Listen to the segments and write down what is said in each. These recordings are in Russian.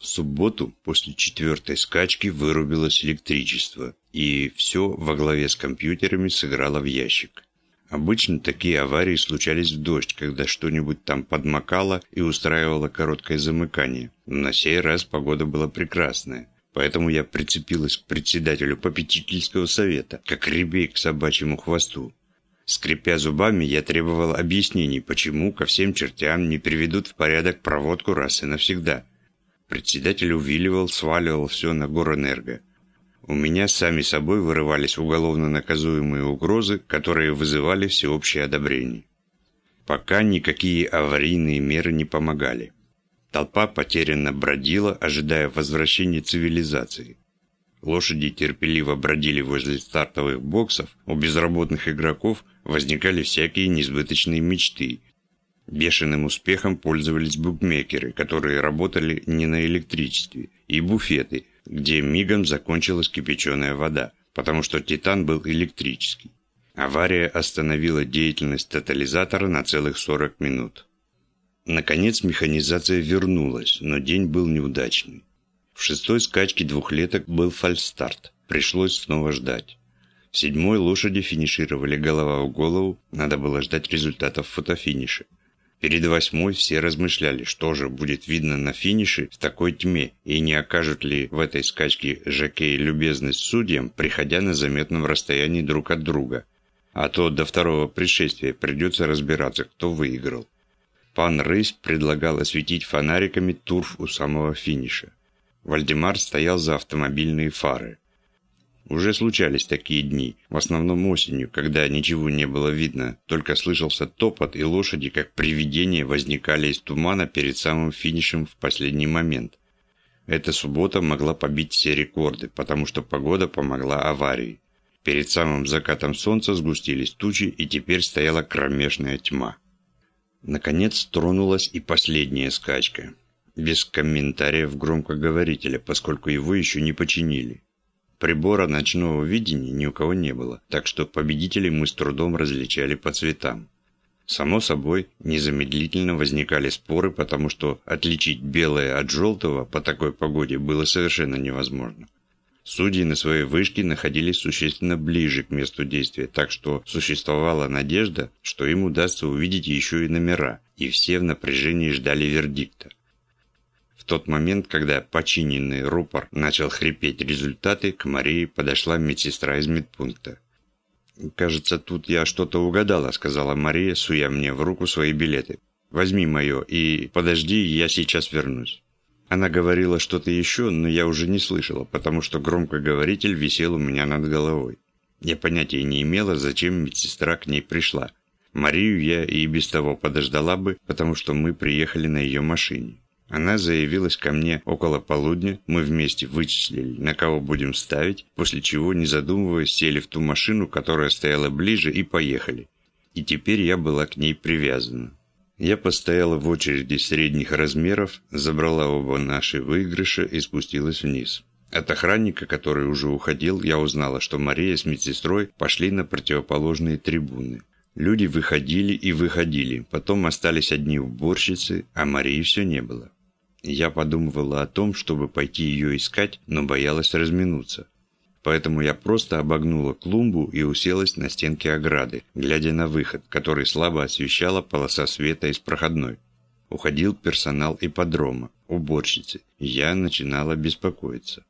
В субботу после четвертой скачки вырубилось электричество, и все во главе с компьютерами сыграло в ящик. Обычно такие аварии случались в дождь, когда что-нибудь там подмокало и устраивало короткое замыкание. На сей раз погода была прекрасная. Поэтому я прицепилась к председателю попечительского совета, как ребей к собачьему хвосту. Скрипя зубами, я требовал объяснений, почему ко всем чертям не приведут в порядок проводку раз и навсегда. Председатель увиливал, сваливал все на горэнерго. У меня сами собой вырывались уголовно наказуемые угрозы, которые вызывали всеобщее одобрение. Пока никакие аварийные меры не помогали. Толпа потерянно бродила, ожидая возвращения цивилизации. Лошади терпеливо бродили возле стартовых боксов, у безработных игроков возникали всякие несбыточные мечты. Бешеным успехом пользовались букмекеры, которые работали не на электричестве, и буфеты, где мигом закончилась кипяченая вода, потому что «Титан» был электрический. Авария остановила деятельность тотализатора на целых 40 минут. Наконец механизация вернулась, но день был неудачный. В шестой скачке двухлеток был фальстарт. Пришлось снова ждать. В седьмой лошади финишировали голова в голову, надо было ждать результатов фотофиниша. Перед восьмой все размышляли, что же будет видно на финише в такой тьме, и не окажут ли в этой скачке жокеи любезность судьям, приходя на заметном расстоянии друг от друга. А то до второго пришествия придется разбираться, кто выиграл. Пан Рысь предлагал осветить фонариками турф у самого финиша. Вальдемар стоял за автомобильные фары. Уже случались такие дни, в основном осенью, когда ничего не было видно, только слышался топот, и лошади, как привидения, возникали из тумана перед самым финишем в последний момент. Эта суббота могла побить все рекорды, потому что погода помогла аварии. Перед самым закатом солнца сгустились тучи, и теперь стояла кромешная тьма. Наконец тронулась и последняя скачка. Без комментариев громкоговорителя, поскольку его еще не починили. Прибора ночного видения ни у кого не было, так что победителей мы с трудом различали по цветам. Само собой, незамедлительно возникали споры, потому что отличить белое от желтого по такой погоде было совершенно невозможно. Судьи на своей вышке находились существенно ближе к месту действия, так что существовала надежда, что им удастся увидеть еще и номера, и все в напряжении ждали вердикта тот момент, когда починенный рупор начал хрипеть результаты, к Марии подошла медсестра из медпункта. «Кажется, тут я что-то угадала», — сказала Мария, суя мне в руку свои билеты. «Возьми мое и подожди, я сейчас вернусь». Она говорила что-то еще, но я уже не слышала, потому что громкоговоритель висел у меня над головой. Я понятия не имела, зачем медсестра к ней пришла. Марию я и без того подождала бы, потому что мы приехали на ее машине. Она заявилась ко мне около полудня, мы вместе вычислили, на кого будем ставить, после чего, не задумываясь, сели в ту машину, которая стояла ближе, и поехали. И теперь я была к ней привязана. Я постояла в очереди средних размеров, забрала оба наши выигрыша и спустилась вниз. От охранника, который уже уходил, я узнала, что Мария с медсестрой пошли на противоположные трибуны. Люди выходили и выходили, потом остались одни уборщицы, а Марии все не было. Я подумывала о том, чтобы пойти ее искать, но боялась разминуться. Поэтому я просто обогнула клумбу и уселась на стенке ограды, глядя на выход, который слабо освещала полоса света из проходной. Уходил персонал ипподрома, уборщицы, я начинала беспокоиться.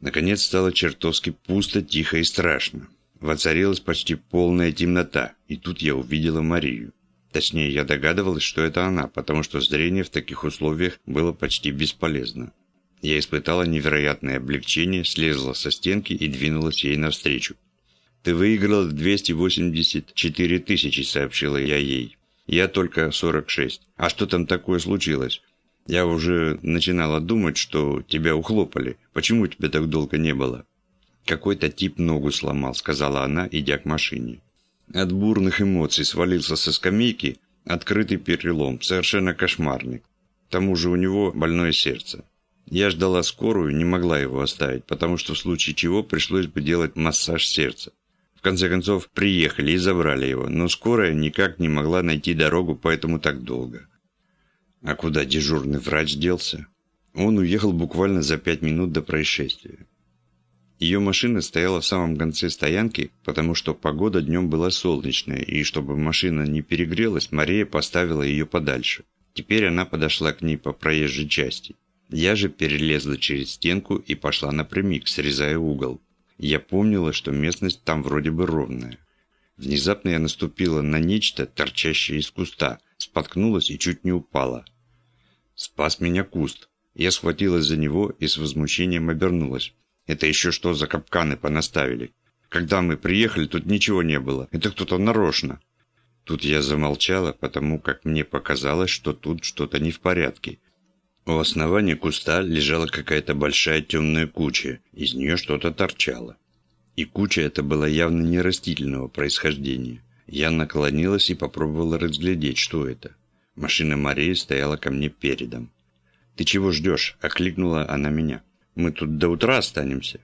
Наконец стало чертовски пусто, тихо и страшно. Воцарилась почти полная темнота, и тут я увидела Марию. Точнее, я догадывалась, что это она, потому что зрение в таких условиях было почти бесполезно. Я испытала невероятное облегчение, слезла со стенки и двинулась ей навстречу. «Ты выиграла 284 тысячи», — сообщила я ей. «Я только 46. А что там такое случилось? Я уже начинала думать, что тебя ухлопали. Почему тебя так долго не было?» «Какой-то тип ногу сломал», — сказала она, идя к машине. От бурных эмоций свалился со скамейки открытый перелом, совершенно кошмарный. К тому же у него больное сердце. Я ждала скорую, не могла его оставить, потому что в случае чего пришлось бы делать массаж сердца. В конце концов, приехали и забрали его, но скорая никак не могла найти дорогу, поэтому так долго. А куда дежурный врач делся? Он уехал буквально за пять минут до происшествия. Ее машина стояла в самом конце стоянки, потому что погода днем была солнечная, и чтобы машина не перегрелась, Мария поставила ее подальше. Теперь она подошла к ней по проезжей части. Я же перелезла через стенку и пошла напрямик, срезая угол. Я помнила, что местность там вроде бы ровная. Внезапно я наступила на нечто, торчащее из куста, споткнулась и чуть не упала. Спас меня куст. Я схватилась за него и с возмущением обернулась. Это еще что за капканы понаставили? Когда мы приехали, тут ничего не было. Это кто-то нарочно. Тут я замолчала, потому как мне показалось, что тут что-то не в порядке. У основания куста лежала какая-то большая темная куча, из нее что-то торчало. И куча эта была явно не растительного происхождения. Я наклонилась и попробовала разглядеть, что это. Машина Марии стояла ко мне передом. «Ты чего ждешь?» – окликнула она меня. «Мы тут до утра останемся».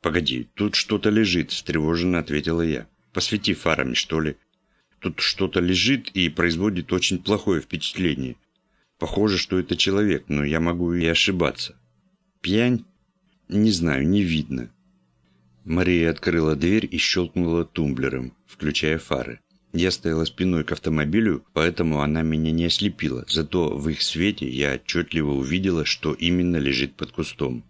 «Погоди, тут что-то лежит», – встревоженно ответила я. «Посвети фарами, что ли». «Тут что-то лежит и производит очень плохое впечатление. Похоже, что это человек, но я могу и ошибаться». «Пьянь?» «Не знаю, не видно». Мария открыла дверь и щелкнула тумблером, включая фары. Я стояла спиной к автомобилю, поэтому она меня не ослепила, зато в их свете я отчетливо увидела, что именно лежит под кустом.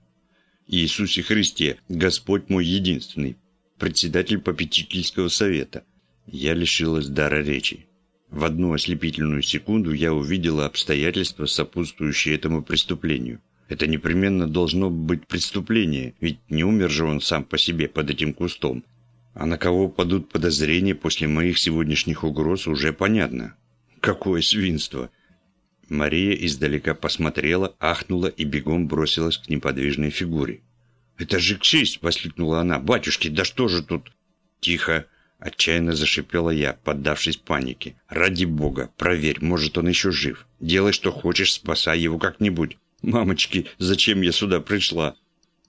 Иисусе Христе, Господь мой единственный, председатель попечительского совета. Я лишилась дара речи. В одну ослепительную секунду я увидела обстоятельства, сопутствующие этому преступлению. Это непременно должно быть преступление, ведь не умер же он сам по себе под этим кустом. А на кого падут подозрения после моих сегодняшних угроз, уже понятно. Какое свинство! Мария издалека посмотрела, ахнула и бегом бросилась к неподвижной фигуре. «Это же честь!» — воскликнула она. «Батюшки, да что же тут?» «Тихо!» — отчаянно зашипела я, поддавшись панике. «Ради бога, проверь, может, он еще жив. Делай, что хочешь, спасай его как-нибудь. Мамочки, зачем я сюда пришла?»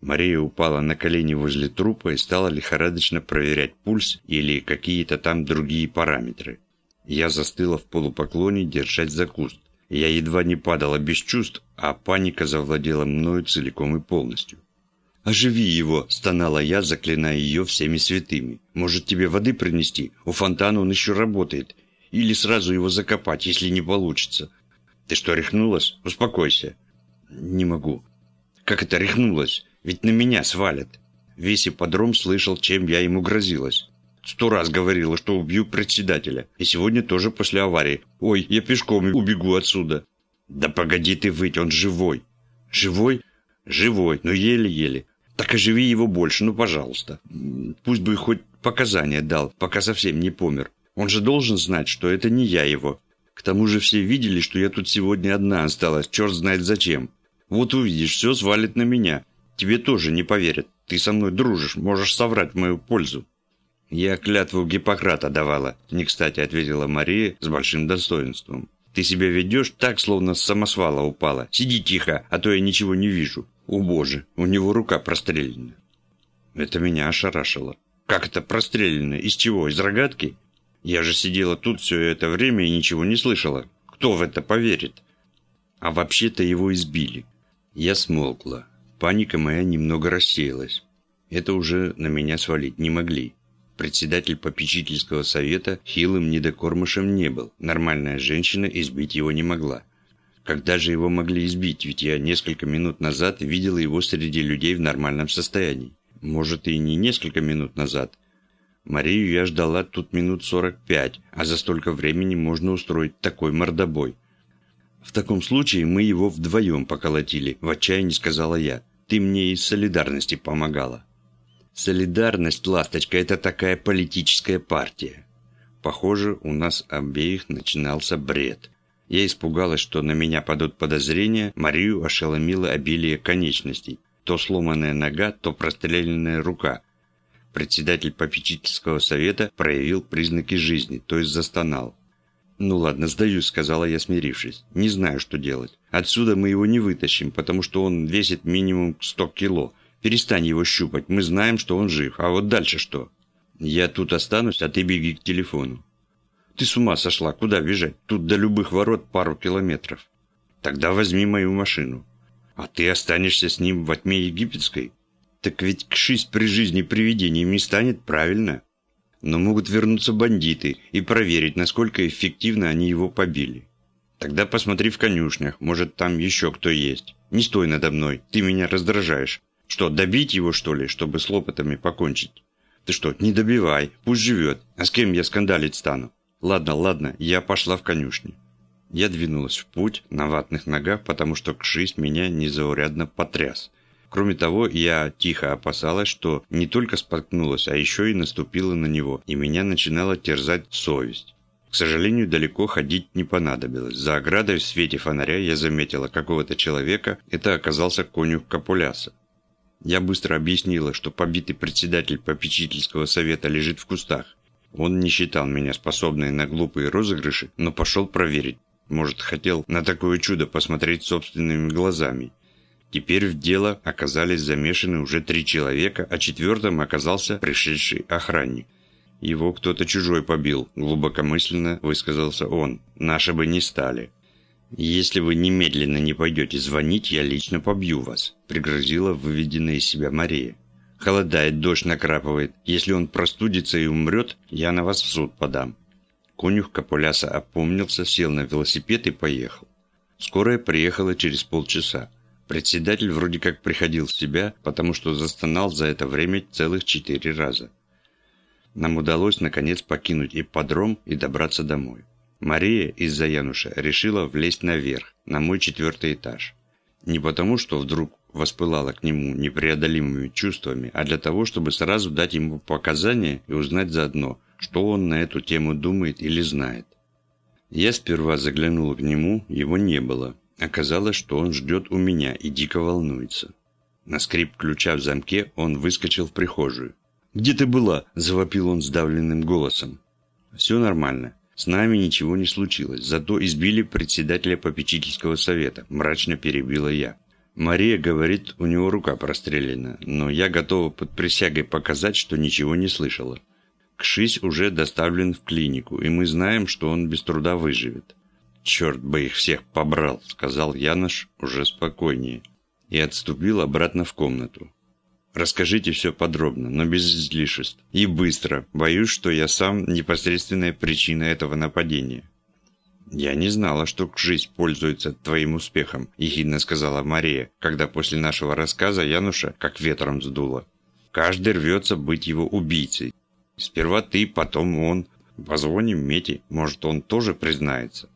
Мария упала на колени возле трупа и стала лихорадочно проверять пульс или какие-то там другие параметры. Я застыла в полупоклоне, держать за куст. Я едва не падала без чувств, а паника завладела мною целиком и полностью. «Оживи его!» – стонала я, заклиная ее всеми святыми. «Может, тебе воды принести? У фонтана он еще работает. Или сразу его закопать, если не получится. Ты что, рехнулась? Успокойся». «Не могу». «Как это рехнулась? Ведь на меня свалят. Весь ипподром слышал, чем я ему грозилась. Сто раз говорила, что убью председателя. И сегодня тоже после аварии. Ой, я пешком убегу отсюда. Да погоди ты выть, он живой. Живой? Живой, но еле-еле. Так оживи его больше, ну пожалуйста. Пусть бы хоть показания дал, пока совсем не помер. Он же должен знать, что это не я его. К тому же все видели, что я тут сегодня одна осталась, черт знает зачем. Вот увидишь, все свалит на меня. Тебе тоже не поверят. Ты со мной дружишь, можешь соврать в мою пользу». «Я клятву Гиппократа давала», – не кстати ответила Мария с большим достоинством. «Ты себя ведешь так, словно с самосвала упала. Сиди тихо, а то я ничего не вижу. О боже, у него рука прострелена». Это меня ошарашило. «Как это прострелено? Из чего? Из рогатки? Я же сидела тут все это время и ничего не слышала. Кто в это поверит?» А вообще-то его избили. Я смолкла. Паника моя немного рассеялась. Это уже на меня свалить не могли. Председатель попечительского совета хилым недокормышем не был. Нормальная женщина избить его не могла. Когда же его могли избить, ведь я несколько минут назад видела его среди людей в нормальном состоянии. Может, и не несколько минут назад. Марию я ждала тут минут сорок пять, а за столько времени можно устроить такой мордобой. В таком случае мы его вдвоем поколотили, в отчаянии сказала я. Ты мне из солидарности помогала. Солидарность, ласточка, это такая политическая партия. Похоже, у нас обеих начинался бред. Я испугалась, что на меня падут подозрения, Марию ошеломило обилие конечностей. То сломанная нога, то простреленная рука. Председатель попечительского совета проявил признаки жизни, то есть застонал. «Ну ладно, сдаюсь», — сказала я, смирившись. «Не знаю, что делать. Отсюда мы его не вытащим, потому что он весит минимум 100 кило. Перестань его щупать, мы знаем, что он жив. А вот дальше что? Я тут останусь, а ты беги к телефону». «Ты с ума сошла? Куда бежать? Тут до любых ворот пару километров». «Тогда возьми мою машину». А ты останешься с ним во тьме египетской? Так ведь Кшись при жизни привидением не станет, правильно? Но могут вернуться бандиты и проверить, насколько эффективно они его побили. Тогда посмотри в конюшнях, может там еще кто есть. Не стой надо мной, ты меня раздражаешь. Что, добить его, что ли, чтобы с лопатами покончить? Ты что, не добивай, пусть живет. А с кем я скандалить стану? Ладно, ладно, я пошла в конюшню. Я двинулась в путь на ватных ногах, потому что кшись меня незаурядно потряс. Кроме того, я тихо опасалась, что не только споткнулась, а еще и наступила на него, и меня начинала терзать совесть. К сожалению, далеко ходить не понадобилось. За оградой в свете фонаря я заметила какого-то человека, это оказался конюх Капуляса. Я быстро объяснила, что побитый председатель попечительского совета лежит в кустах. Он не считал меня способной на глупые розыгрыши, но пошел проверить. Может, хотел на такое чудо посмотреть собственными глазами. Теперь в дело оказались замешаны уже три человека, а четвертым оказался пришедший охранник. Его кто-то чужой побил, глубокомысленно высказался он. Наши бы не стали. «Если вы немедленно не пойдете звонить, я лично побью вас», – пригрозила выведенная из себя Мария. «Холодает, дождь накрапывает. Если он простудится и умрет, я на вас в суд подам». Конюх Капуляса опомнился, сел на велосипед и поехал. Скорая приехала через полчаса. Председатель вроде как приходил в себя, потому что застонал за это время целых четыре раза. Нам удалось, наконец, покинуть ипподром и добраться домой. Мария из-за Януша решила влезть наверх, на мой четвертый этаж. Не потому, что вдруг воспылала к нему непреодолимыми чувствами, а для того, чтобы сразу дать ему показания и узнать заодно, что он на эту тему думает или знает. Я сперва заглянул к нему, его не было. Оказалось, что он ждет у меня и дико волнуется. На скрип ключа в замке он выскочил в прихожую. «Где ты была?» – завопил он сдавленным голосом. «Все нормально. С нами ничего не случилось, зато избили председателя попечительского совета, мрачно перебила я. Мария говорит, у него рука прострелена, но я готова под присягой показать, что ничего не слышала. Кшись уже доставлен в клинику, и мы знаем, что он без труда выживет. «Черт бы их всех побрал», — сказал Янош уже спокойнее, и отступил обратно в комнату. Расскажите все подробно, но без излишеств. И быстро. Боюсь, что я сам непосредственная причина этого нападения». «Я не знала, что жизнь пользуется твоим успехом», – ехидно сказала Мария, когда после нашего рассказа Януша как ветром сдуло. «Каждый рвется быть его убийцей. Сперва ты, потом он. Позвоним Мете, может, он тоже признается».